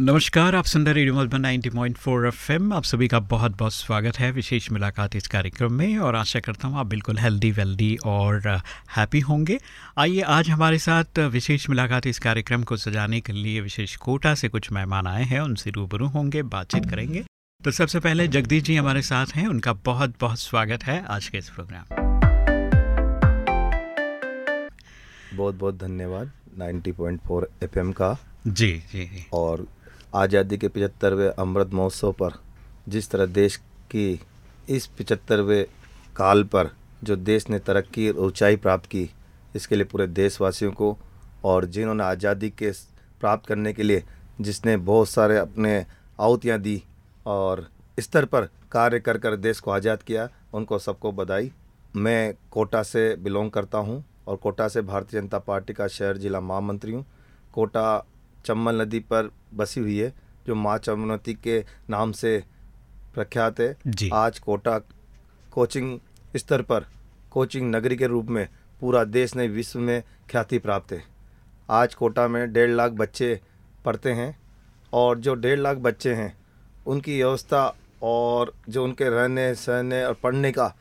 नमस्कार आप सुन रहे रेडियो मधुबन 90.4 एफएम। आप सभी का बहुत बहुत स्वागत है विशेष मुलाकात इस कार्यक्रम में और आशा करता हूँ आप बिल्कुल हेल्दी वेल्दी और हैप्पी होंगे। आइए आज हमारे साथ विशेष मुलाकात इस कार्यक्रम को सजाने के लिए विशेष कोटा से कुछ मेहमान आए हैं उनसे रूबरू होंगे बातचीत करेंगे। तो सबसे पहले जगदीश जी हमारे साथ हैं उनका बहुत बहुत स्वागत है आज के इस प्रोग्राम बहुत बहुत धन्यवाद 90.4 एफएम का। जी जी। और आज़ादी के पिचहत्तरवें अमृत महोत्सव पर, जिस तरह देश की इस पिचहत्तरवें काल पर जो देश ने तरक्की और ऊंचाई प्राप्त की, इसके लिए पूरे देशवासियों को और जिन्होंने आज़ादी के प्राप्त करने के लिए जिसने बहुत सारे अपने आहुतियाँ दी और स्तर पर कार्य कर कर देश को आज़ाद किया, उनको सबको बधाई। मैं कोटा से बिलोंग करता हूँ और कोटा से भारतीय जनता पार्टी का शहर जिला महामंत्री हूँ। कोटा चम्बल नदी पर बसी हुई है जो माँ चमनती के नाम से प्रख्यात है। जी। आज कोटा कोचिंग स्तर पर कोचिंग नगरी के रूप में पूरा देश ने विश्व में ख्याति प्राप्त है। आज कोटा में डेढ़ लाख बच्चे पढ़ते हैं और जो डेढ़ लाख बच्चे हैं उनकी व्यवस्था और जो उनके रहने सहने और पढ़ने का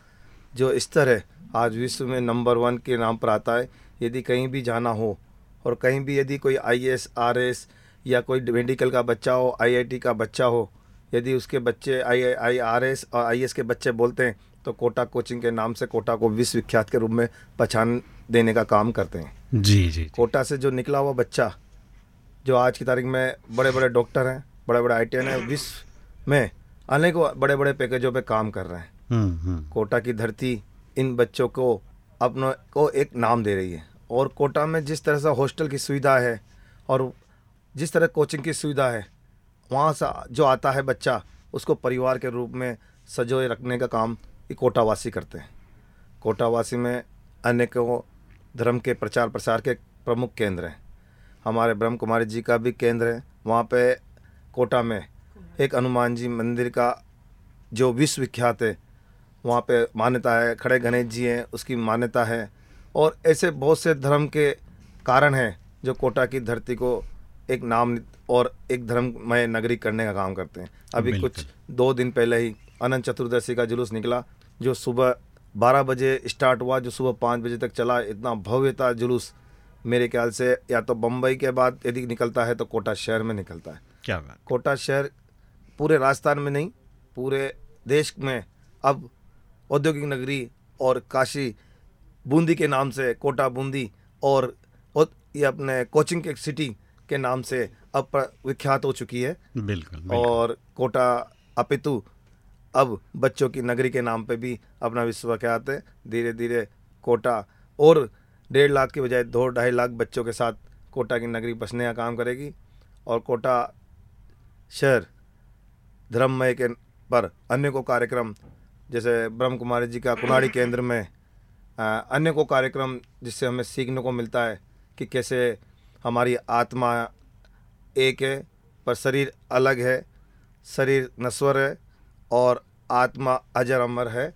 जो स्तर है आज विश्व में नंबर वन के नाम पर आता है। यदि कहीं भी जाना हो और कहीं भी यदि कोई आई एस आर एस या कोई मेडिकल का बच्चा हो आईआईटी का बच्चा हो यदि उसके बच्चे आई आई आर एस और आई एस के बच्चे बोलते हैं तो कोटा कोचिंग के नाम से कोटा को विश्वविख्यात के रूप में पहचान देने का काम करते हैं। जी जी जी। कोटा से जो निकला हुआ बच्चा जो आज की तारीख में बड़े बड़े डॉक्टर हैं बड़े बड़े आई हैं विश्व में अनेकों बड़े बड़े पैकेजों पे काम कर रहे हैं। हम्म हम्म। कोटा की धरती इन बच्चों को अपनों को एक नाम दे रही है। और कोटा में जिस तरह से हॉस्टल की सुविधा है और जिस तरह कोचिंग की सुविधा है, वहाँ से जो आता है बच्चा, उसको परिवार के रूप में सजोए रखने का काम ये कोटावासी करते हैं। कोटावासी में अनेकों धर्म के प्रचार प्रसार के प्रमुख केंद्र हैं। हमारे ब्रह्म कुमारी जी का भी केंद्र है। वहाँ पे कोटा में एक हनुमान जी मंदिर का जो विश्वविख्यात है, वहाँ पे मान्यता है, खड़े गणेश जी हैं, उसकी मान्यता है। और ऐसे बहुत से धर्म के कारण हैं जो कोटा की धरती को एक नाम और एक धर्ममय नगरी करने का काम करते हैं। अभी कुछ दो दिन पहले ही अनंत चतुर्दशी का जुलूस निकला जो सुबह बारह बजे स्टार्ट हुआ जो सुबह पाँच बजे तक चला। इतना भव्य था जुलूस मेरे ख्याल से या तो बम्बई के बाद यदि निकलता है तो कोटा शहर में निकलता है। क्या बात। कोटा शहर पूरे राजस्थान में नहीं पूरे देश में अब औद्योगिक नगरी और काशी बूंदी के नाम से कोटा बूंदी और ये अपने कोचिंग के सिटी के नाम से अब विख्यात हो चुकी है। बिल्कुल बिल्कुल। और कोटा अपितु अब बच्चों की नगरी के नाम पे भी अपना विश्व विख्यात है। धीरे धीरे कोटा और डेढ़ लाख की बजाय दो ढाई लाख बच्चों के साथ कोटा की नगरी बसने का काम करेगी। और कोटा शहर धर्ममय के पर अन्य को कार्यक्रम जैसे ब्रह्म कुमारी जी का कुनाड़ी केंद्र में अन्य को कार्यक्रम जिससे हमें सीखने को मिलता है कि कैसे हमारी आत्मा एक है, पर शरीर अलग है, शरीर नश्वर है और आत्मा अजर अमर है।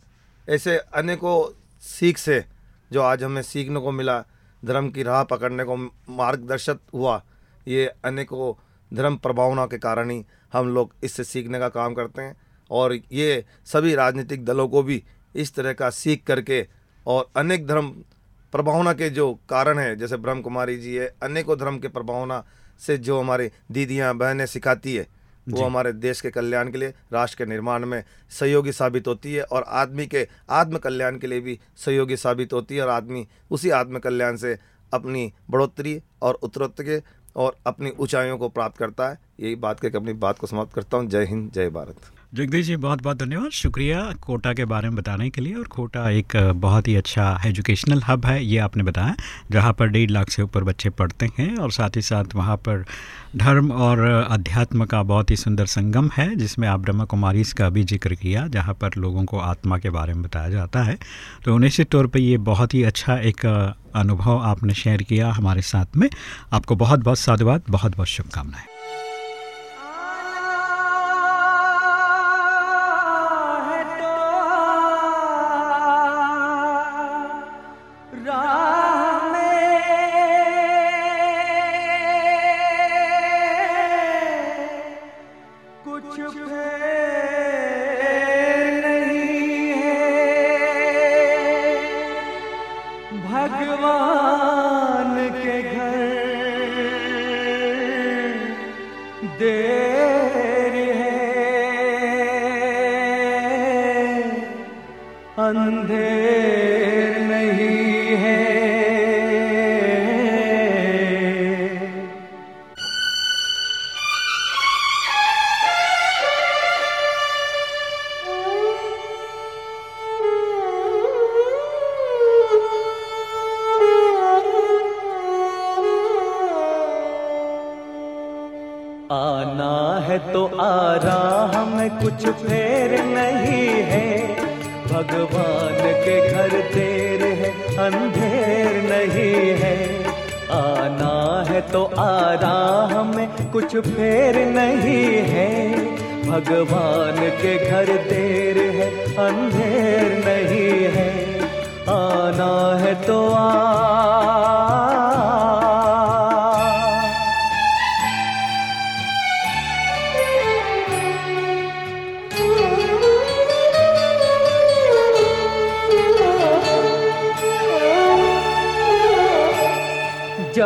ऐसे अनेकों सीख से जो आज हमें सीखने को मिला, धर्म की राह पकड़ने को मार्गदर्शक हुआ, ये अनेकों धर्म प्रभावना के कारण ही हम लोग इससे सीखने का काम करते हैं। और ये सभी राजनीतिक दलों को भी इस तरह का सीख करके और अनेक धर्म प्रभावना के जो कारण है जैसे ब्रह्म कुमारी जी है अनेकों धर्म के प्रभावना से जो हमारी दीदियाँ बहनें सिखाती है वो हमारे देश के कल्याण के लिए राष्ट्र के निर्माण में सहयोगी साबित होती है और आदमी के आत्म कल्याण के लिए भी सहयोगी साबित होती है और आदमी उसी आत्म कल्याण से अपनी बढ़ोतरी और उत्तरोत्तर के और अपनी ऊंचाइयों को प्राप्त करता है। यही बात करके अपनी बात को समाप्त करता हूँ। जय हिंद जय भारत। जगदीश जी, बहुत बहुत धन्यवाद। शुक्रिया कोटा के बारे में बताने के लिए। और कोटा एक बहुत ही अच्छा एजुकेशनल हब है, ये आपने बताया, जहाँ पर डेढ़ लाख से ऊपर बच्चे पढ़ते हैं और साथ ही साथ वहाँ पर धर्म और अध्यात्म का बहुत ही सुंदर संगम है, जिसमें आप ब्रह्मा कुमारी का भी ज़िक्र किया, जहाँ पर लोगों को आत्मा के बारे में बताया जाता है। तो निश्चित तौर पर ये बहुत ही अच्छा एक अनुभव आपने शेयर किया हमारे साथ में। आपको बहुत बहुत साधुवाद, बहुत बहुत शुभकामनाएँ। देर है अंधे करतेर है, अंधेर नहीं है। आना है तो आराम में कुछ फेर नहीं है। भगवान के घर देर है, अंधेर नहीं है। आना है तो आ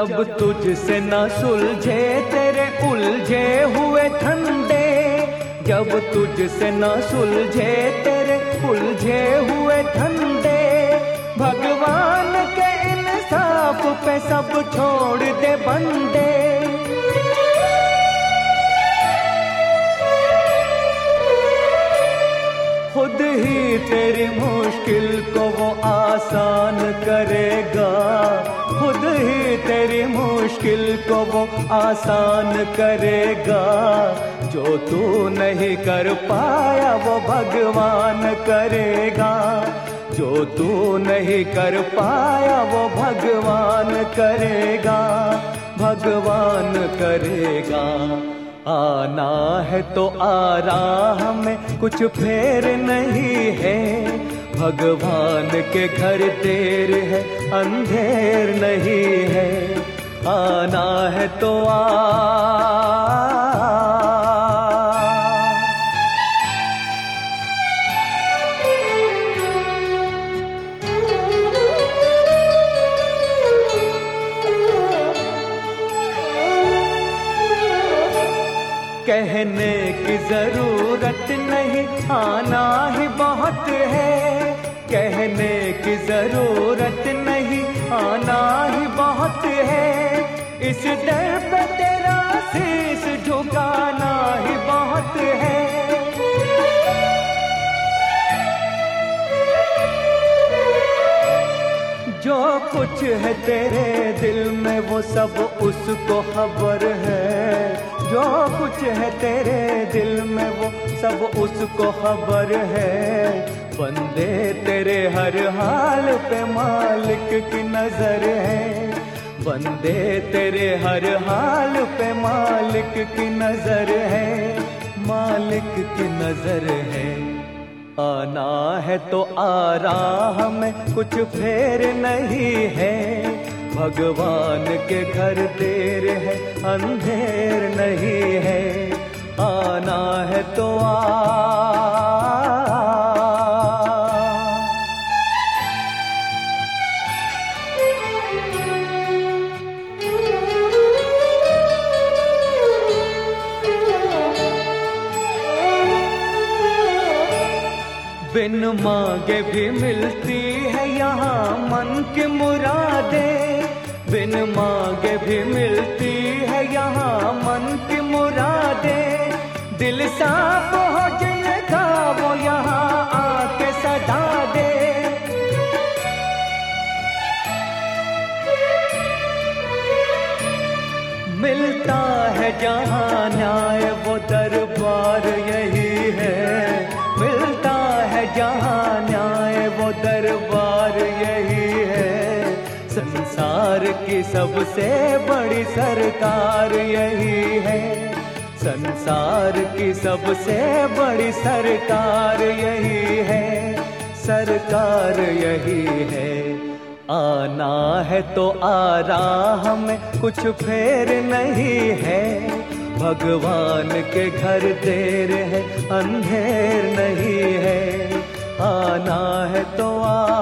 जब तुझसे न सुलझे, तेरे उलझे हुए ठंडे जब तुझसे न सुलझे, तेरे उलझे हुए ठंडे भगवान के इंसाफ पे सब छोड़ दे बंदे खुद ही तेरी मुश्किल को वो आसान करेगा। खुद ही तेरी मुश्किल को वो आसान करेगा। जो तू नहीं कर पाया वो भगवान करेगा। जो तू नहीं कर पाया वो भगवान करेगा। भगवान करेगा। आना है तो आ रहा में कुछ फेर नहीं है। भगवान के घर देर है अंधेर नहीं है आना है तो आ। ज़रूरत नहीं, आना ही बहुत है। कहने की ज़रूरत नहीं, आना ही बहुत है। इस दर पे तेरा शीश झुकाना ही बहुत है। जो कुछ है तेरे दिल में, वो सब उसको खबर है। जो कुछ है तेरे दिल में, वो सब उसको खबर है। बंदे तेरे हर हाल पे मालिक की नज़र है। बंदे तेरे हर हाल पे मालिक की नज़र है। मालिक की नज़र है। आना है तो आ रहा में कुछ फेर नहीं है। भगवान के घर देर है, अंधेर नहीं है। आना है तो आ। बिन मांगे भी मिलती है यहाँ मन की मुरादें। बिन मांगे भी मिलती है यहाँ मन की मुरादे। दिल साफ़ हो जिनका वो यहाँ आके सदा दे। मिलता है जहाँ संसार की सबसे बड़ी सरकार यही है। संसार की सबसे बड़ी सरकार यही है। सरकार यही है। आना है तो आ रहा हमें कुछ फेर नहीं है। भगवान के घर देर है, अंधेर नहीं है। आना है तो आ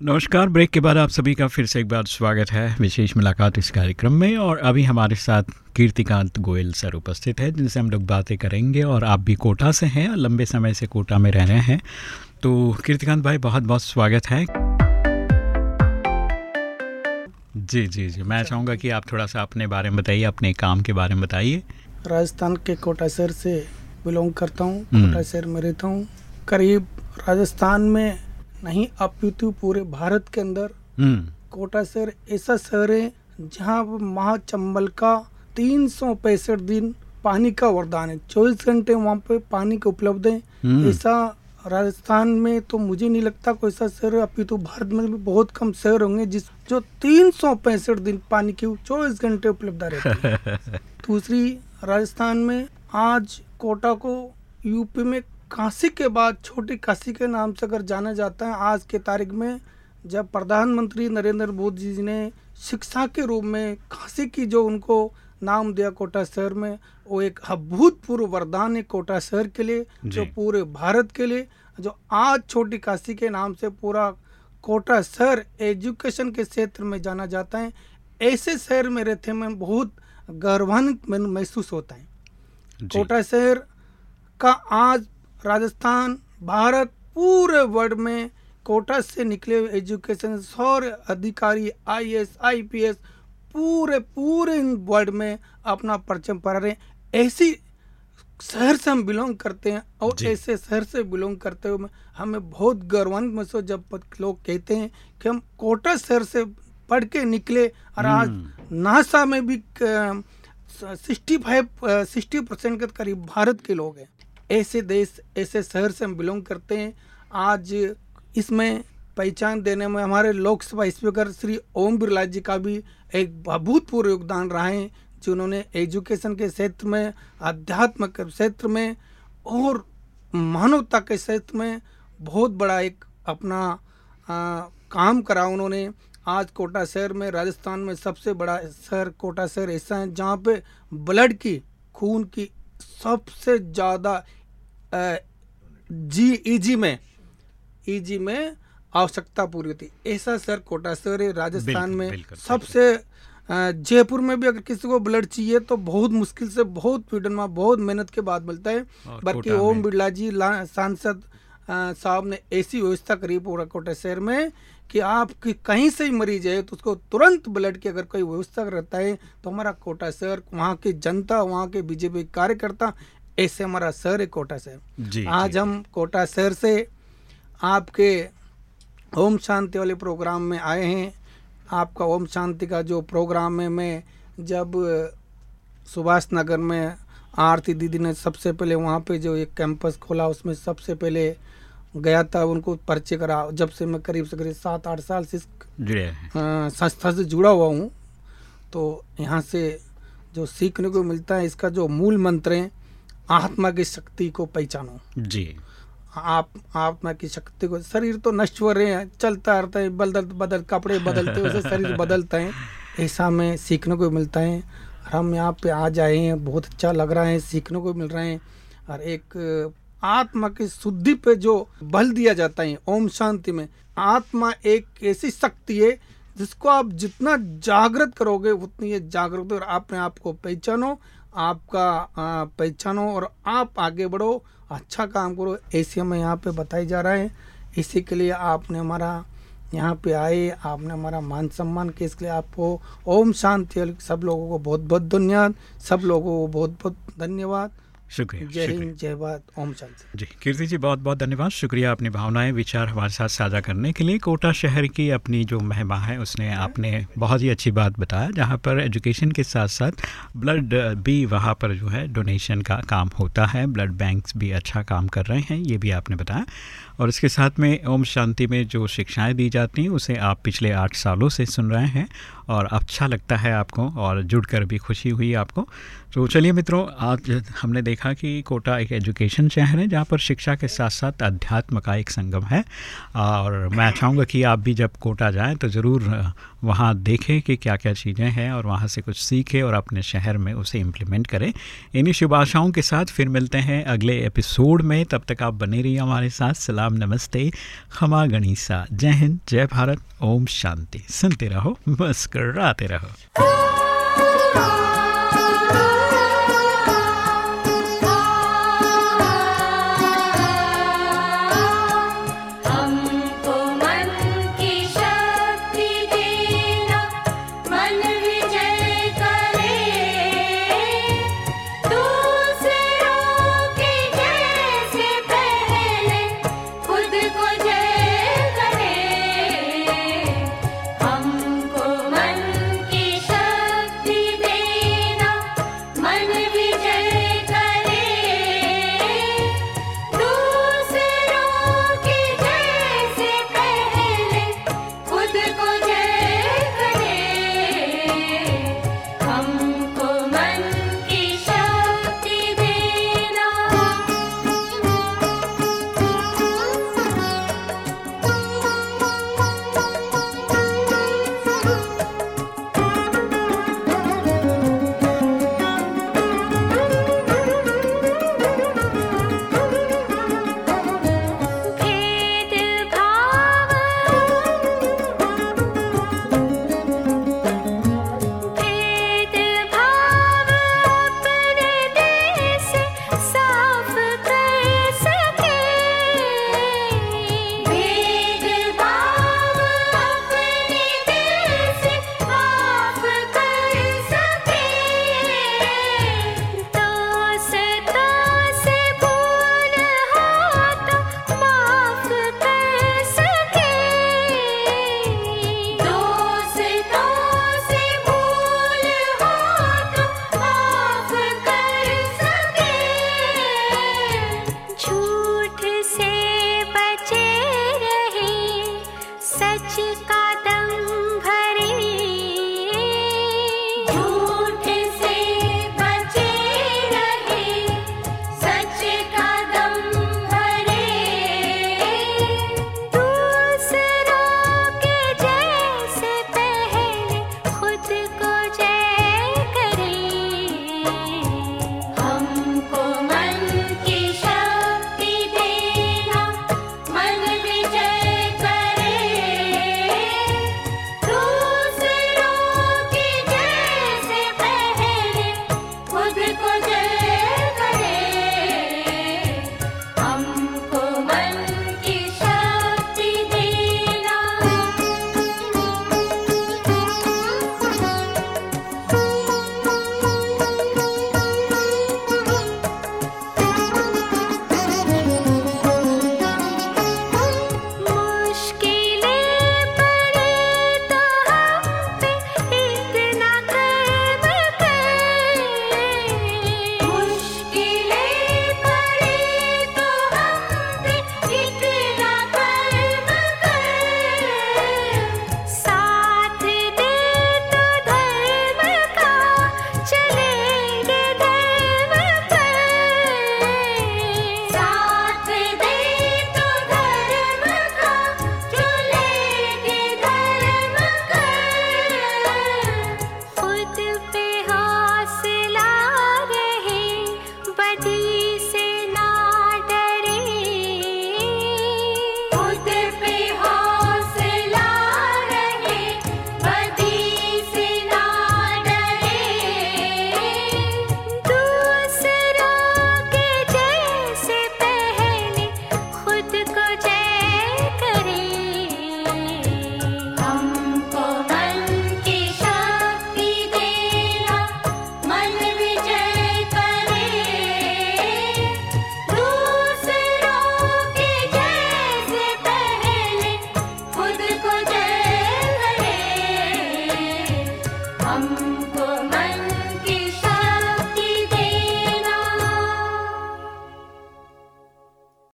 नमस्कार ब्रेक के बाद आप सभी का फिर से एक बार स्वागत है विशेष मुलाकात इस कार्यक्रम में और अभी हमारे साथ कीर्तिकांत गोयल सर उपस्थित है जिनसे हम लोग बातें करेंगे और आप भी कोटा से हैं और लंबे समय से कोटा में रह रहे हैं। तो कीर्तिकांत भाई बहुत बहुत स्वागत है। जी जी जी मैं चाहूँगा कि आप थोड़ा सा अपने बारे में बताइए अपने काम के बारे में बताइए। राजस्थान के कोटा शहर से बिलोंग करता हूँ हम्म। कोटा शहर में रहता हूँ। करीब राजस्थान में नहीं अपितु पूरे भारत के अंदर। हम्म। कोटा शहर ऐसा शहर है जहाँ माँ चंबल का तीन सौ पैंसठ दिन पानी का वरदान है। चौबीस घंटे वहाँ पे पानी के उपलब्ध है। हम्म। ऐसा राजस्थान में तो मुझे नहीं लगता कोई ऐसा शहर है। अपितु भारत में भी बहुत कम शहर होंगे जिस जो तीन सौ पैंसठ दिन पानी की चौबीस घंटे उपलब्ध रहती है। दूसरी राजस्थान में आज कोटा को यूपी में काशी के बाद छोटी काशी के नाम से अगर जाना जाता है आज के तारीख में जब प्रधानमंत्री नरेंद्र मोदी जी ने शिक्षा के रूप में काशी की जो उनको नाम दिया कोटा शहर में वो एक अभूतपूर्व वरदान है कोटा शहर के लिए जो। पूरे भारत के लिए जो आज छोटी काशी के नाम से पूरा कोटा शहर एजुकेशन के क्षेत्र में जाना जाता है ऐसे शहर में रहते में बहुत गर्वान्वित महसूस होता है। कोटा शहर का आज राजस्थान भारत पूरे वर्ल्ड में कोटा से निकले हुए एजुकेशन सौर अधिकारी आईएएस आईपीएस पूरे पूरे इन वर्ल्ड में अपना परचम पा रहे। हैं ऐसी शहर से हम बिलोंग करते हैं और ऐसे शहर से बिलोंग करते हुए हमें बहुत गौरवान्वित महसूस जब लोग कहते हैं कि हम कोटा शहर से पढ़ के निकले और आज नासा में भी सिक्सटी फाइव सिक्सटी परसेंट के करीब भारत के लोग हैं। ऐसे देश ऐसे शहर से हम बिलोंग करते हैं। आज इसमें पहचान देने में हमारे लोकसभा स्पीकर श्री ओम बिरला जी का भी एक अभूतपूर्व योगदान रहा है जिन्होंने एजुकेशन के क्षेत्र में अध्यात्म के क्षेत्र में और मानवता के क्षेत्र में बहुत बड़ा एक अपना आ, काम करा उन्होंने। आज कोटा शहर में राजस्थान में सबसे बड़ा शहर कोटा शहर ऐसा है जहाँ पे ब्लड की खून की सबसे ज़्यादा जी ईजी में। ईजी में आवश्यकता पूरी होती। ऐसा शहर कोटा है राजस्थान में सबसे जयपुर में भी अगर किसी को ब्लड चाहिए तो बहुत मुश्किल से बहुत पीड़न में बहुत मेहनत के बाद मिलता है। बल्कि ओम बिरला जी सांसद साहब ने ऐसी व्यवस्था करी पूरा कोटा शहर में कि आपकी कहीं से ही मरीज़ है तो उसको तुरंत ब्लड की अगर कोई व्यवस्था रहता है तो हमारा कोटा शहर वहाँ की जनता वहाँ के बीजेपी कार्यकर्ता ऐसे हमारा शहर है कोटा शहर आज जी। हम कोटा शहर से आपके ओम शांति वाले प्रोग्राम में आए हैं। आपका ओम शांति का जो प्रोग्राम है मैं जब सुभाष नगर में आरती दीदी ने सबसे पहले वहाँ पे जो एक कैंपस खोला उसमें सबसे पहले गया था उनको परिचय करा। जब से मैं करीब से करीब सात आठ साल से संस्था से जुड़ा हुआ हूँ तो यहाँ से जो सीखने को मिलता है इसका जो मूल मंत्र है आत्मा की शक्ति को पहचानो। जी। आप आत्मा की शक्ति को शरीर तो नश्वर है चलता रहता है बदल बदल कपड़े बदलते वैसे शरीर बदलता है। ऐसा हमें सीखने को मिलता है और हम यहाँ पे आ जाए हैं बहुत अच्छा लग रहा है सीखने को मिल रहा है। और एक आत्मा की शुद्धि पे जो बल दिया जाता है ओम शांति में आत्मा एक ऐसी शक्ति है जिसको आप जितना जागृत करोगे उतनी ये जागृत और अपने आप को पहचानो आपका पहचान और आप आगे बढ़ो। अच्छा काम करो। ऐसे हमें यहाँ पे बताया जा रहा है। इसी के लिए आपने हमारा यहाँ पे आए, आपने हमारा मान सम्मान किया। इसके लिए आपको ओम शांति। सब लोगों को बहुत बहुत धन्यवाद। सब लोगों को बहुत बहुत धन्यवाद। शुक्रिया जय हिंद जय भारत ओम शांति। जी कीर्ति जी बहुत बहुत धन्यवाद। शुक्रिया अपनी भावनाएँ विचार हमारे साथ साझा करने के लिए। कोटा शहर की अपनी जो महिमा है उसने आपने बहुत ही अच्छी बात बताया जहाँ पर एजुकेशन के साथ साथ ब्लड भी वहाँ पर जो है डोनेशन का काम होता है। ब्लड बैंक्स भी अच्छा काम कर रहे हैं ये भी आपने बताया। और इसके साथ में ओम शांति में जो शिक्षाएँ दी जाती हैं, उसे आप पिछले आठ सालों से सुन रहे हैं और अच्छा लगता है आपको और जुड़कर भी खुशी हुई आपको। तो चलिए मित्रों, आज हमने देखा कि कोटा एक एजुकेशन शहर है, जहाँ पर शिक्षा के साथ साथ अध्यात्म का एक संगम है। और मैं चाहूँगा कि आप भी जब कोटा जाएँ तो ज़रूर वहाँ देखें कि क्या क्या चीज़ें हैं और वहाँ से कुछ सीखें और अपने शहर में उसे इम्प्लीमेंट करें। इन्हीं शुभ आशाओं के साथ फिर मिलते हैं अगले एपिसोड में। तब तक आप बने रहिए हमारे साथ, सलाम। नमस्ते। खमा गणिसा। जय हिंद जय भारत। ओम शांति। सुनते रहो मुस्कराते रहो।